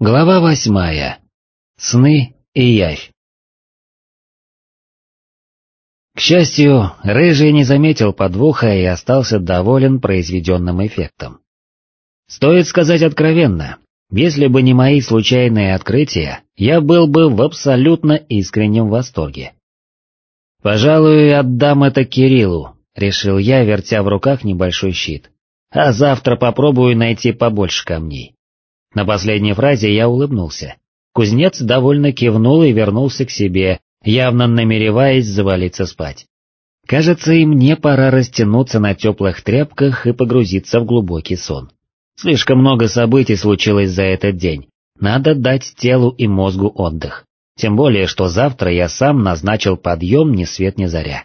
Глава восьмая. Сны и явь. К счастью, Рыжий не заметил подвоха и остался доволен произведенным эффектом. Стоит сказать откровенно, если бы не мои случайные открытия, я был бы в абсолютно искреннем восторге. «Пожалуй, отдам это Кириллу», — решил я, вертя в руках небольшой щит. «А завтра попробую найти побольше камней». На последней фразе я улыбнулся. Кузнец довольно кивнул и вернулся к себе, явно намереваясь завалиться спать. Кажется, и мне пора растянуться на теплых тряпках и погрузиться в глубокий сон. Слишком много событий случилось за этот день, надо дать телу и мозгу отдых. Тем более, что завтра я сам назначил подъем ни свет ни заря.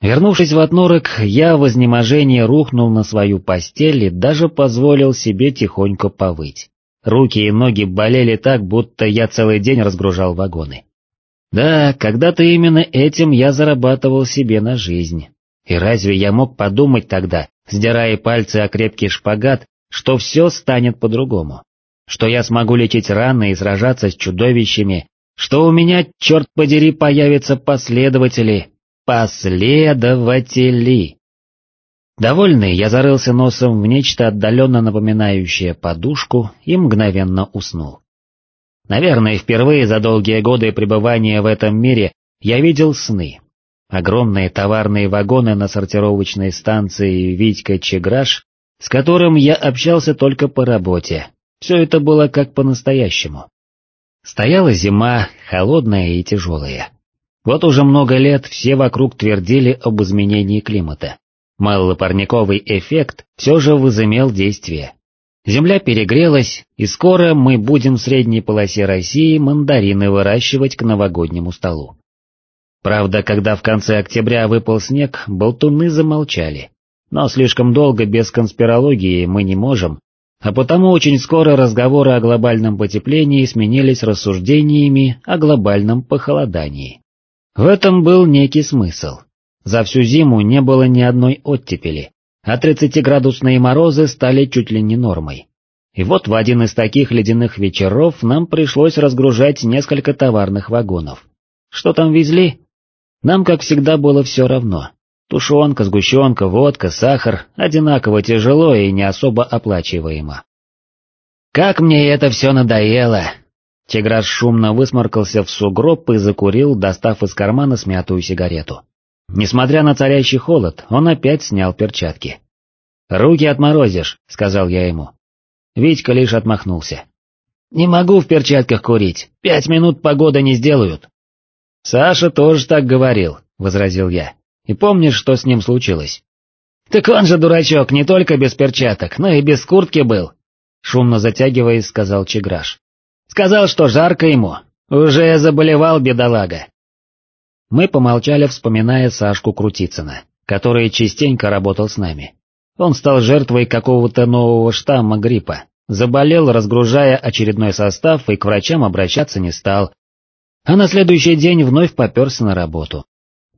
Вернувшись в отнорок, я в изнеможении рухнул на свою постель и даже позволил себе тихонько повыть. Руки и ноги болели так, будто я целый день разгружал вагоны. Да, когда-то именно этим я зарабатывал себе на жизнь. И разве я мог подумать тогда, сдирая пальцы о крепкий шпагат, что все станет по-другому? Что я смогу лечить раны и сражаться с чудовищами, что у меня, черт подери, появятся последователи, Последователи. Довольный, я зарылся носом в нечто отдаленно напоминающее подушку и мгновенно уснул. Наверное, впервые за долгие годы пребывания в этом мире я видел сны. Огромные товарные вагоны на сортировочной станции Витька Чеграш, с которым я общался только по работе. Все это было как по-настоящему. Стояла зима, холодная и тяжелая. Вот уже много лет все вокруг твердили об изменении климата. Малопарниковый эффект все же возымел действие. Земля перегрелась, и скоро мы будем в средней полосе России мандарины выращивать к новогоднему столу. Правда, когда в конце октября выпал снег, болтуны замолчали. Но слишком долго без конспирологии мы не можем, а потому очень скоро разговоры о глобальном потеплении сменились рассуждениями о глобальном похолодании. В этом был некий смысл. За всю зиму не было ни одной оттепели, а 30-градусные морозы стали чуть ли не нормой. И вот в один из таких ледяных вечеров нам пришлось разгружать несколько товарных вагонов. Что там везли? Нам, как всегда, было все равно. Тушенка, сгущенка, водка, сахар одинаково тяжело и не особо оплачиваемо. Как мне это все надоело, Тиграш шумно высморкался в сугроб и закурил, достав из кармана смятую сигарету. Несмотря на царящий холод, он опять снял перчатки. «Руки отморозишь», — сказал я ему. Витька лишь отмахнулся. «Не могу в перчатках курить, пять минут погода не сделают». «Саша тоже так говорил», — возразил я. «И помнишь, что с ним случилось?» «Так он же, дурачок, не только без перчаток, но и без куртки был», — шумно затягиваясь, сказал Чеграш. Сказал, что жарко ему. Уже заболевал бедолага. Мы помолчали, вспоминая Сашку Крутицына, который частенько работал с нами. Он стал жертвой какого-то нового штамма гриппа, заболел, разгружая очередной состав и к врачам обращаться не стал, а на следующий день вновь поперся на работу.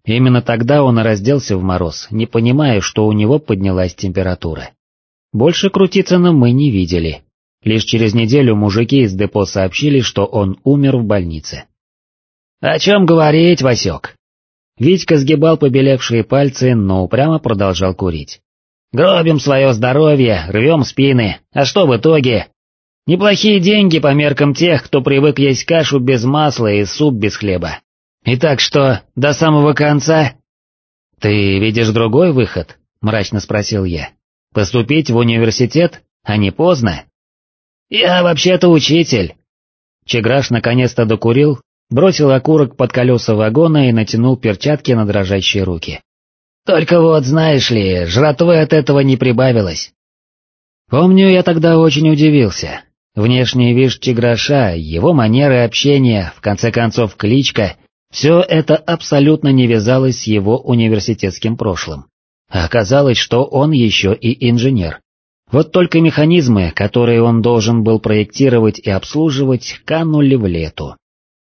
Именно тогда он разделся в мороз, не понимая, что у него поднялась температура. Больше Крутицына мы не видели, Лишь через неделю мужики из депо сообщили, что он умер в больнице. «О чем говорить, Васек?» Витька сгибал побелевшие пальцы, но упрямо продолжал курить. «Гробим свое здоровье, рвем спины, а что в итоге? Неплохие деньги по меркам тех, кто привык есть кашу без масла и суп без хлеба. И так что, до самого конца...» «Ты видишь другой выход?» — мрачно спросил я. «Поступить в университет? А не поздно?» «Я вообще-то учитель». Чеграш наконец-то докурил, бросил окурок под колеса вагона и натянул перчатки на дрожащие руки. «Только вот, знаешь ли, жратвы от этого не прибавилось». Помню, я тогда очень удивился. Внешний вид Чеграша, его манеры общения, в конце концов кличка, все это абсолютно не вязалось с его университетским прошлым. А оказалось, что он еще и инженер. Вот только механизмы, которые он должен был проектировать и обслуживать, канули в лету.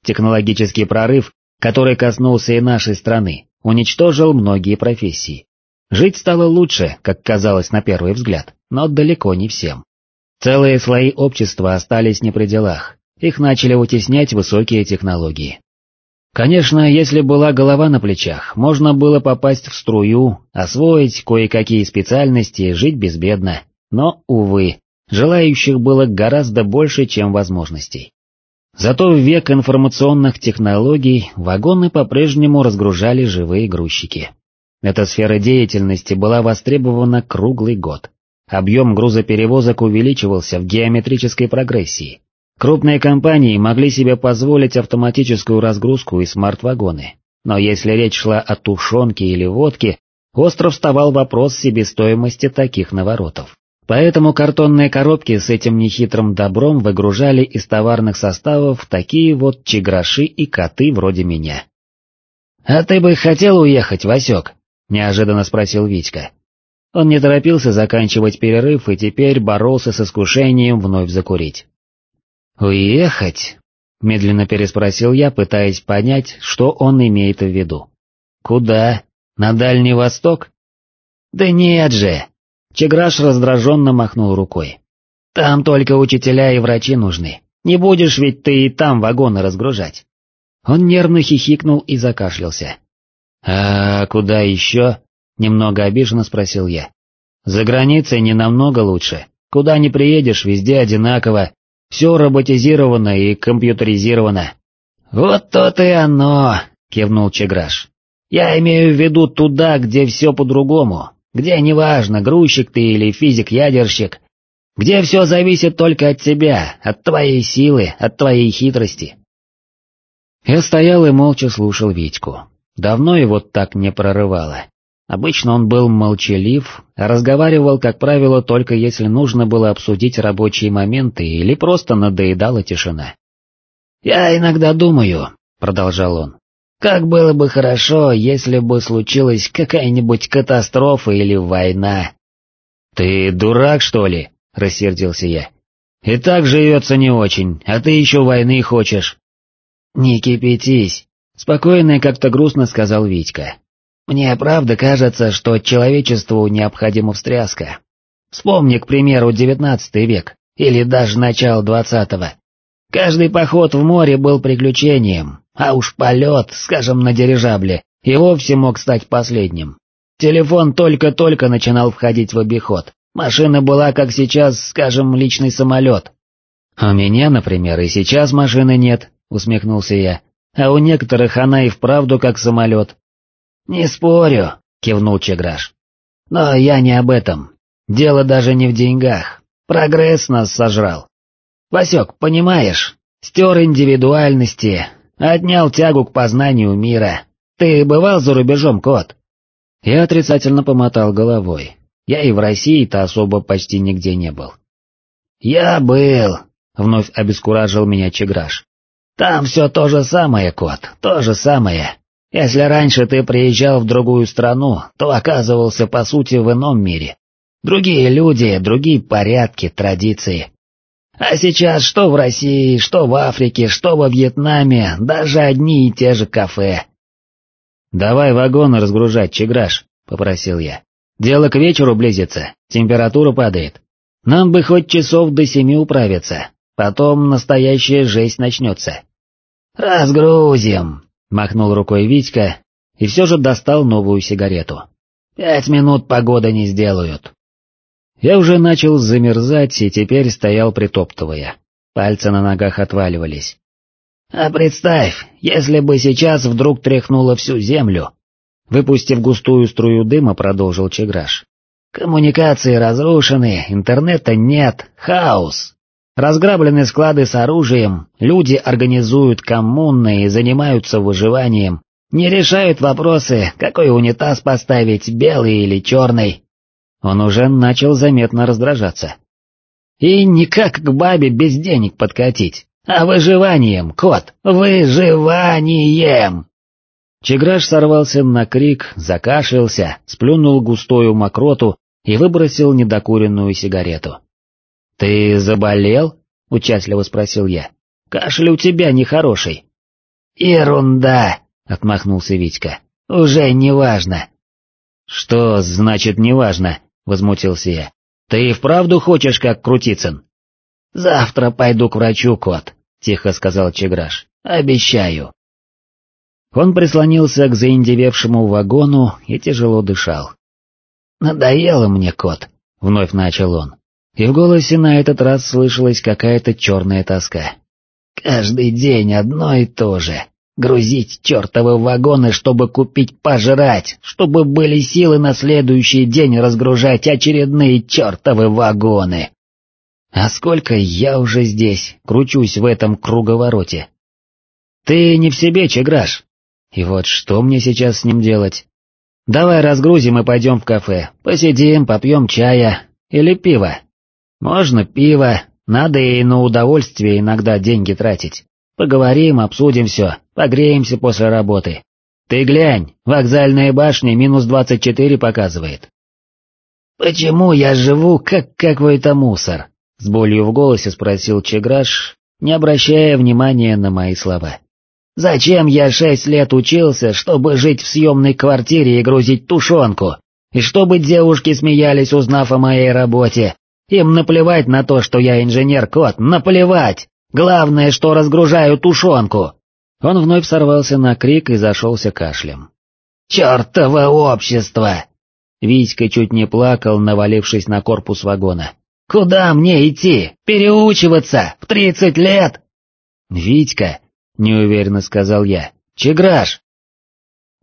Технологический прорыв, который коснулся и нашей страны, уничтожил многие профессии. Жить стало лучше, как казалось на первый взгляд, но далеко не всем. Целые слои общества остались не при делах, их начали утеснять высокие технологии. Конечно, если была голова на плечах, можно было попасть в струю, освоить кое-какие специальности, жить безбедно, но, увы, желающих было гораздо больше, чем возможностей. Зато в век информационных технологий вагоны по-прежнему разгружали живые грузчики. Эта сфера деятельности была востребована круглый год. Объем грузоперевозок увеличивался в геометрической прогрессии. Крупные компании могли себе позволить автоматическую разгрузку и смарт-вагоны, но если речь шла о тушенке или водке, остро вставал вопрос себестоимости таких наворотов. Поэтому картонные коробки с этим нехитрым добром выгружали из товарных составов такие вот чеграши и коты вроде меня. «А ты бы хотел уехать, Васек?» — неожиданно спросил Витька. Он не торопился заканчивать перерыв и теперь боролся с искушением вновь закурить. «Уехать?» — медленно переспросил я, пытаясь понять, что он имеет в виду. «Куда? На Дальний Восток?» «Да нет же!» Чеграш раздраженно махнул рукой. «Там только учителя и врачи нужны. Не будешь ведь ты и там вагоны разгружать». Он нервно хихикнул и закашлялся. «А куда еще?» — немного обиженно спросил я. «За границей не намного лучше. Куда не приедешь, везде одинаково, все роботизировано и компьютеризировано. Вот то-то и оно, кивнул Чеграш. Я имею в виду туда, где все по-другому, где неважно, грузчик ты или физик-ядерщик, где все зависит только от тебя, от твоей силы, от твоей хитрости. Я стоял и молча слушал Витьку. Давно его так не прорывало. Обычно он был молчалив, разговаривал, как правило, только если нужно было обсудить рабочие моменты или просто надоедала тишина. «Я иногда думаю», — продолжал он, — «как было бы хорошо, если бы случилась какая-нибудь катастрофа или война». «Ты дурак, что ли?» — рассердился я. «И так живется не очень, а ты еще войны хочешь». «Не кипятись», — спокойно и как-то грустно сказал Витька. Мне правда кажется, что человечеству необходима встряска. Вспомни, к примеру, девятнадцатый век, или даже начало двадцатого. Каждый поход в море был приключением, а уж полет, скажем, на дирижабле, и вовсе мог стать последним. Телефон только-только начинал входить в обиход, машина была, как сейчас, скажем, личный самолет. «У меня, например, и сейчас машины нет», — усмехнулся я, «а у некоторых она и вправду как самолет, «Не спорю», — кивнул Чеграш. «Но я не об этом. Дело даже не в деньгах. Прогресс нас сожрал. Васек, понимаешь, стер индивидуальности, отнял тягу к познанию мира. Ты бывал за рубежом, кот?» Я отрицательно помотал головой. Я и в России-то особо почти нигде не был. «Я был», — вновь обескуражил меня Чеграш. «Там все то же самое, кот, то же самое. Если раньше ты приезжал в другую страну, то оказывался по сути в ином мире. Другие люди, другие порядки, традиции. А сейчас что в России, что в Африке, что во Вьетнаме, даже одни и те же кафе. «Давай вагоны разгружать, Чеграш», — попросил я. «Дело к вечеру близится, температура падает. Нам бы хоть часов до семи управиться, потом настоящая жесть начнется». «Разгрузим», Махнул рукой Витька и все же достал новую сигарету. «Пять минут погода не сделают». Я уже начал замерзать и теперь стоял притоптывая. Пальцы на ногах отваливались. «А представь, если бы сейчас вдруг тряхнуло всю землю!» Выпустив густую струю дыма, продолжил Чеграш. «Коммуникации разрушены, интернета нет, хаос. Разграблены склады с оружием, люди организуют коммуны и занимаются выживанием, не решают вопросы, какой унитаз поставить, белый или черный. Он уже начал заметно раздражаться. И никак к бабе без денег подкатить, а выживанием, кот, выживанием! Чеграш сорвался на крик, закашлялся, сплюнул густую мокроту и выбросил недокуренную сигарету. «Ты заболел?» — участливо спросил я. «Кашель у тебя нехороший». «Ерунда!» — отмахнулся Витька. «Уже не важно». «Что значит неважно?» — возмутился я. «Ты и вправду хочешь, как Крутицын? «Завтра пойду к врачу, кот», — тихо сказал Чеграш. «Обещаю». Он прислонился к заиндевевшему вагону и тяжело дышал. «Надоело мне, кот», — вновь начал он, и в голосе на этот раз слышалась какая-то черная тоска. «Каждый день одно и то же. Грузить чертовы вагоны, чтобы купить пожрать, чтобы были силы на следующий день разгружать очередные чертовы вагоны. А сколько я уже здесь, кручусь в этом круговороте. Ты не в себе, Чеграш. И вот что мне сейчас с ним делать? Давай разгрузим и пойдем в кафе, посидим, попьем чая или пива. Можно пиво, надо и на удовольствие иногда деньги тратить. Поговорим, обсудим все, погреемся после работы. Ты глянь, вокзальная башня минус двадцать четыре показывает. «Почему я живу как какой-то мусор?» — с болью в голосе спросил Чеграш, не обращая внимания на мои слова. «Зачем я шесть лет учился, чтобы жить в съемной квартире и грузить тушенку? И чтобы девушки смеялись, узнав о моей работе? Им наплевать на то, что я инженер-кот, наплевать! Главное, что разгружаю тушенку!» Он вновь сорвался на крик и зашелся кашлем. «Чертово общество!» Витька чуть не плакал, навалившись на корпус вагона. «Куда мне идти? Переучиваться? В тридцать лет?» «Витька», — неуверенно сказал я, — «Чеграш!»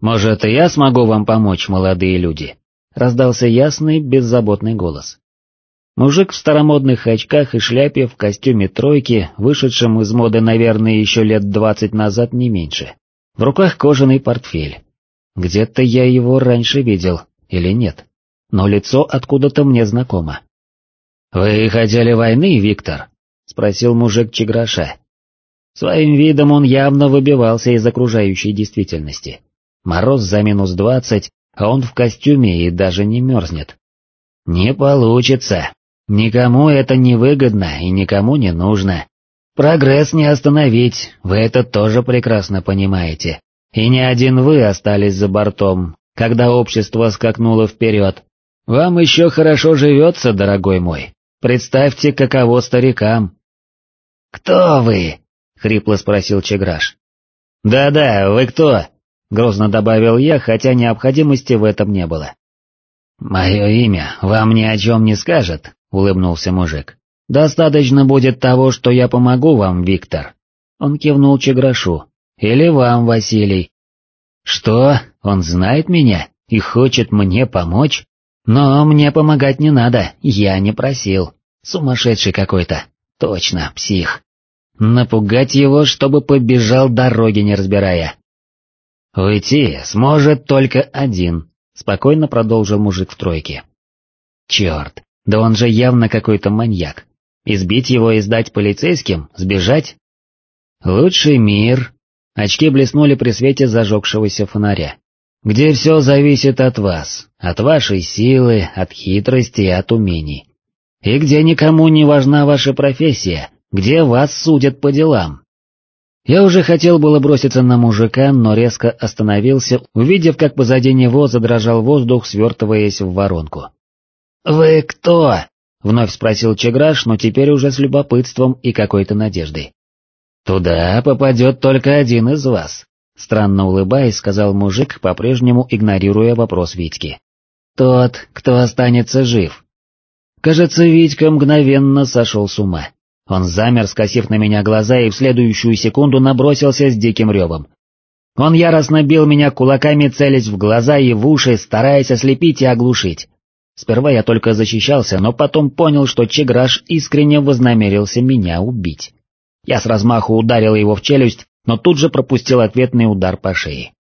«Может, и я смогу вам помочь, молодые люди?» — раздался ясный, беззаботный голос. Мужик в старомодных очках и шляпе в костюме тройки, вышедшем из моды, наверное, еще лет двадцать назад не меньше. В руках кожаный портфель. Где-то я его раньше видел, или нет, но лицо откуда-то мне знакомо. «Вы хотели войны, Виктор?» — спросил мужик Чеграша. Своим видом он явно выбивался из окружающей действительности. Мороз за минус двадцать, а он в костюме и даже не мерзнет. «Не получится», Никому это не выгодно и никому не нужно. Прогресс не остановить, вы это тоже прекрасно понимаете. И не один вы остались за бортом, когда общество скакнуло вперед. Вам еще хорошо живется, дорогой мой. Представьте, каково старикам. «Кто вы?» — хрипло спросил Чеграш. «Да-да, вы кто?» — грозно добавил я, хотя необходимости в этом не было. «Мое имя вам ни о чем не скажет, — улыбнулся мужик. «Достаточно будет того, что я помогу вам, Виктор». Он кивнул Чеграшу. «Или вам, Василий». «Что? Он знает меня и хочет мне помочь? Но мне помогать не надо, я не просил. Сумасшедший какой-то. Точно, псих. Напугать его, чтобы побежал дороги не разбирая». «Уйти сможет только один», — спокойно продолжил мужик в тройке. «Черт, да он же явно какой-то маньяк. Избить его и сдать полицейским, сбежать? Лучший мир. Очки блеснули при свете зажегшегося фонаря. Где все зависит от вас, от вашей силы, от хитрости и от умений. И где никому не важна ваша профессия, где вас судят по делам. Я уже хотел было броситься на мужика, но резко остановился, увидев, как позади него задрожал воздух, свертываясь в воронку. «Вы кто?» — вновь спросил Чеграш, но теперь уже с любопытством и какой-то надеждой. «Туда попадет только один из вас», — странно улыбаясь, сказал мужик, по-прежнему игнорируя вопрос Витьки. «Тот, кто останется жив». Кажется, Витька мгновенно сошел с ума. Он замер, скосив на меня глаза, и в следующую секунду набросился с диким ревом. Он яростно бил меня кулаками, целясь в глаза и в уши, стараясь ослепить и оглушить. Сперва я только защищался, но потом понял, что Чеграш искренне вознамерился меня убить. Я с размаху ударил его в челюсть, но тут же пропустил ответный удар по шее.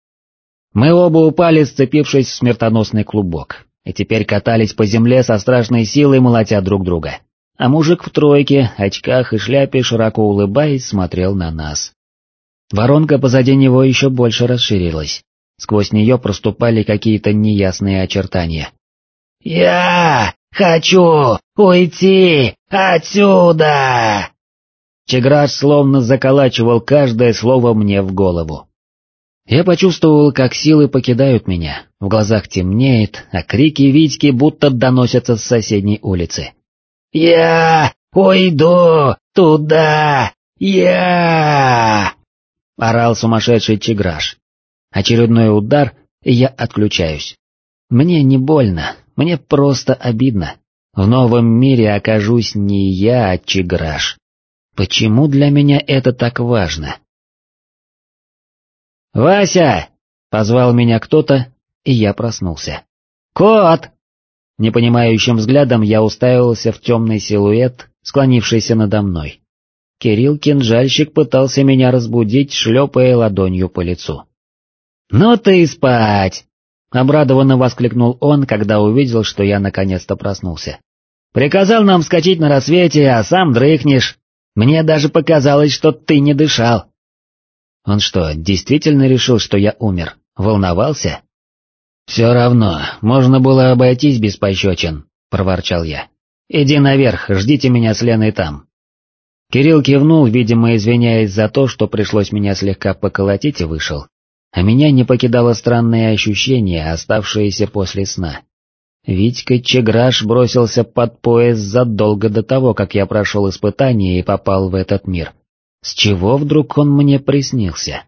Мы оба упали, сцепившись в смертоносный клубок, и теперь катались по земле со страшной силой, молотя друг друга. А мужик в тройке, очках и шляпе, широко улыбаясь, смотрел на нас. Воронка позади него еще больше расширилась. Сквозь нее проступали какие-то неясные очертания, «Я хочу уйти отсюда!» Чеграш словно заколачивал каждое слово мне в голову. Я почувствовал, как силы покидают меня, в глазах темнеет, а крики Витьки будто доносятся с соседней улицы. «Я «Уйду! Туда! Я!» Орал сумасшедший тиграж. Очередной удар, и я отключаюсь. Мне не больно, мне просто обидно. В новом мире окажусь не я, а Чиграш. Почему для меня это так важно? «Вася!» — позвал меня кто-то, и я проснулся. «Кот!» Непонимающим взглядом я уставился в темный силуэт, склонившийся надо мной. Кирилл-кинжальщик пытался меня разбудить, шлепая ладонью по лицу. «Ну ты спать!» Обрадованно воскликнул он, когда увидел, что я наконец-то проснулся. «Приказал нам скачать на рассвете, а сам дрыхнешь. Мне даже показалось, что ты не дышал». Он что, действительно решил, что я умер? Волновался? «Все равно, можно было обойтись без пощечин», — проворчал я. «Иди наверх, ждите меня с Леной там». Кирилл кивнул, видимо, извиняясь за то, что пришлось меня слегка поколотить и вышел а меня не покидало странное ощущение, оставшееся после сна. Витька Чеграш бросился под пояс задолго до того, как я прошел испытание и попал в этот мир. С чего вдруг он мне приснился?